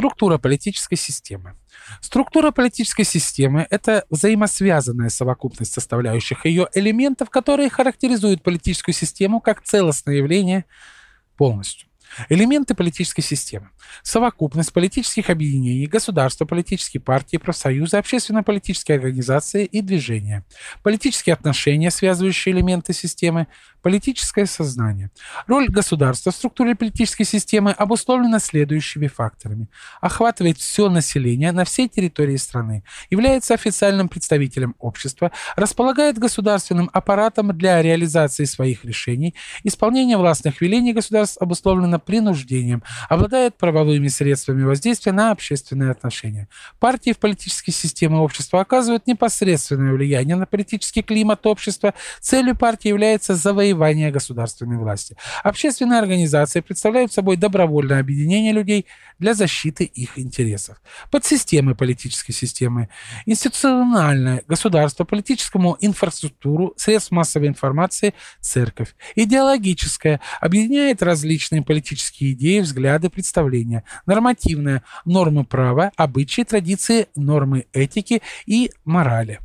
Структура политической системы. Структура политической системы – это взаимосвязанная совокупность составляющих ее элементов, которые характеризуют политическую систему как целостное явление полностью. Элементы политической системы. Совокупность политических объединений, государства, политические партии, профсоюзы, общественно-политические организации и движения. Политические отношения, связывающие элементы системы. Политическое сознание. Роль государства в структуре политической системы обусловлена следующими факторами. Охватывает все население на всей территории страны, является официальным представителем общества, располагает государственным аппаратом для реализации своих решений, исполнение властных велений государств обусловлено принуждением, обладает правовыми средствами воздействия на общественные отношения. Партии в политической системе общества оказывают непосредственное влияние на политический климат общества. Целью партии является завоевание государственной власти. Общественные организации представляют собой добровольное объединение людей для защиты их интересов. Подсистемы политической системы. Институциональное государство, политическому инфраструктуру, средств массовой информации, церковь. Идеологическое объединяет различные политические идеи, взгляды, представления. Нормативное – нормы права, обычаи, традиции, нормы этики и морали.